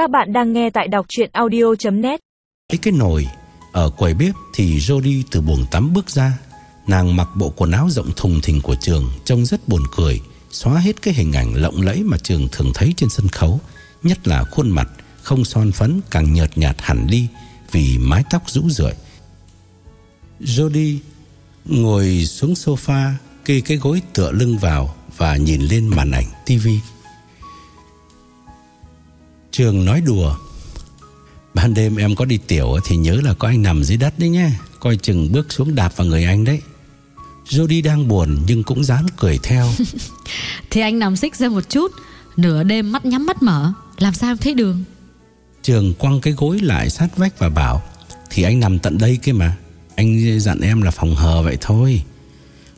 Các bạn đang nghe tại đọc chuyện audio.net Thấy cái nồi ở quầy bếp thì Jody từ buồng tắm bước ra. Nàng mặc bộ quần áo rộng thùng thình của trường trông rất buồn cười, xóa hết cái hình ảnh lộng lẫy mà trường thường thấy trên sân khấu, nhất là khuôn mặt không son phấn càng nhợt nhạt hẳn đi vì mái tóc rũ rượi. Jody ngồi xuống sofa, kê cái gối tựa lưng vào và nhìn lên màn ảnh tivi. Trường nói đùa. Ban đêm em có đi tiểu thì nhớ là có anh nằm dưới đất đấy nhé. Coi chừng bước xuống đạp vào người anh đấy. Jody đang buồn nhưng cũng dám cười theo. Thì anh nằm xích ra một chút Nửa đêm mắt nhắm mắt mở Làm sao em thấy đường? Trường quăng cái gối lại sát vách và bảo Thì anh nằm tận đây kia mà Anh dặn em là phòng hờ vậy thôi.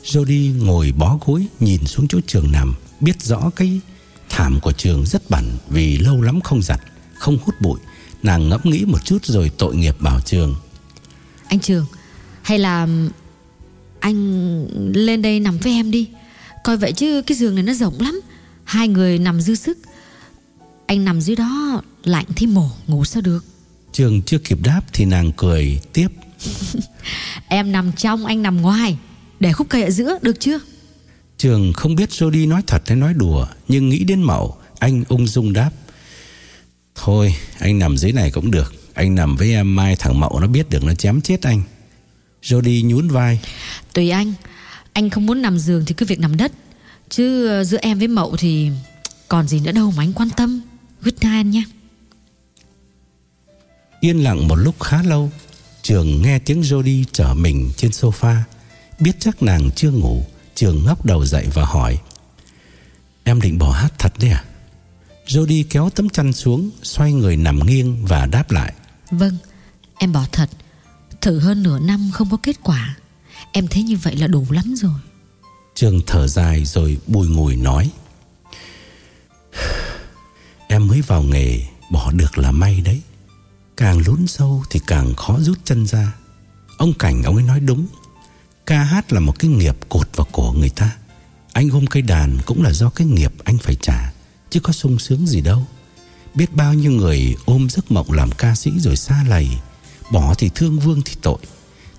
Jody ngồi bó gối Nhìn xuống chỗ trường nằm Biết rõ cái thảm của trường rất bẩn Vì lâu lắm không giặt Không hút bụi. Nàng ngẫm nghĩ một chút rồi tội nghiệp bảo trường. Anh Trường Hay là Anh lên đây nằm với em đi. Coi vậy chứ cái giường này nó rộng lắm. Hai người nằm dư sức. Anh nằm dưới đó Lạnh thì mổ ngủ sao được? Trường chưa kịp đáp thì nàng cười tiếp. Em nằm trong anh nằm ngoài. Để khúc cây ở giữa được chưa Trường không biết Jody nói thật hay nói đùa Nhưng nghĩ đến mẫu Anh ung dung đáp. Thôi anh nằm dưới này cũng được. Anh nằm với em mai thằng Mậu nó biết được nó chém chết anh. Jody nhún vai. Tùy anh. Anh không muốn nằm giường thì cứ việc nằm đất. Chứ ờ, giữa em với Mậu thì Còn gì nữa đâu mà anh quan tâm. Good night anh nha. Yên lặng một lúc khá lâu Trường nghe tiếng Jody trở mình trên sofa. Biết chắc nàng chưa ngủ Trường ngóc đầu dậy và hỏi Em định bỏ hát thật đấy à? Jody kéo tấm chăn xuống Xoay người nằm nghiêng và đáp lại Vâng Em bỏ thật. Thử hơn nửa năm không có kết quả. Em thấy như vậy là đủ lắm rồi. Trường thở dài rồi bùi ngùi nói Em mới vào nghề Bỏ được là may đấy. Càng lún sâu thì càng khó rút chân ra. Ông Cảnh ông ấy nói đúng Ca hát là một cái nghiệp cột vào cổ người ta. Anh ôm cây đàn cũng là do cái nghiệp anh phải trả, Chứ có sung sướng gì đâu. Biết bao nhiêu người ôm giấc mộng làm ca sĩ rồi xa lầy, Bỏ thì thương vương thì tội.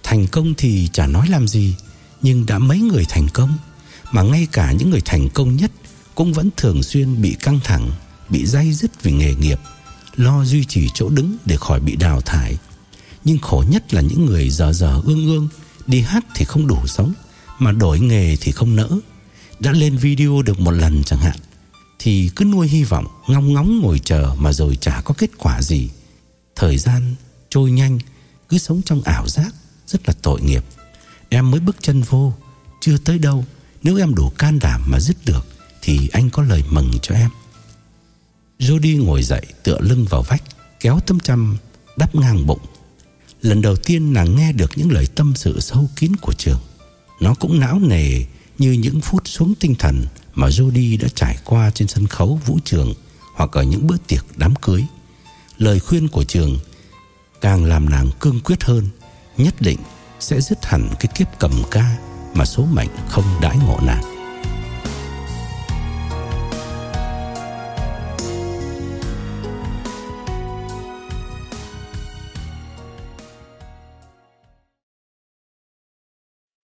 Thành công thì chả nói làm gì, Nhưng đã mấy người thành công, Mà ngay cả những người thành công nhất Cũng vẫn thường xuyên bị căng thẳng, Bị day dứt vì nghề nghiệp, Lo duy trì chỗ đứng để khỏi bị đào thải. Nhưng khổ nhất là những người giờ giờ ương ương Đi hát thì không đủ sống, Mà đổi nghề thì không nỡ. Đã lên video được một lần chẳng hạn, Thì cứ nuôi hy vọng, Ngóng ngóng ngồi chờ Mà rồi chả có kết quả gì. Thời gian trôi nhanh, Cứ sống trong ảo giác, Rất là tội nghiệp. Em mới bước chân vô, Chưa tới đâu. Nếu em đủ can đảm mà dứt được, Thì anh có lời mừng cho em. Jody ngồi dậy tựa lưng vào vách, Kéo tấm chăm đắp ngang bụng. Lần đầu tiên nàng nghe được những lời tâm sự sâu kín của trường. Nó cũng não nề như những phút xuống tinh thần Mà Jody đã trải qua trên sân khấu vũ trường Hoặc ở những bữa tiệc đám cưới. Lời khuyên của trường càng làm nàng cương quyết hơn, Nhất định sẽ dứt hẳn cái kiếp cầm ca Mà số mệnh không đãi ngộ nàng.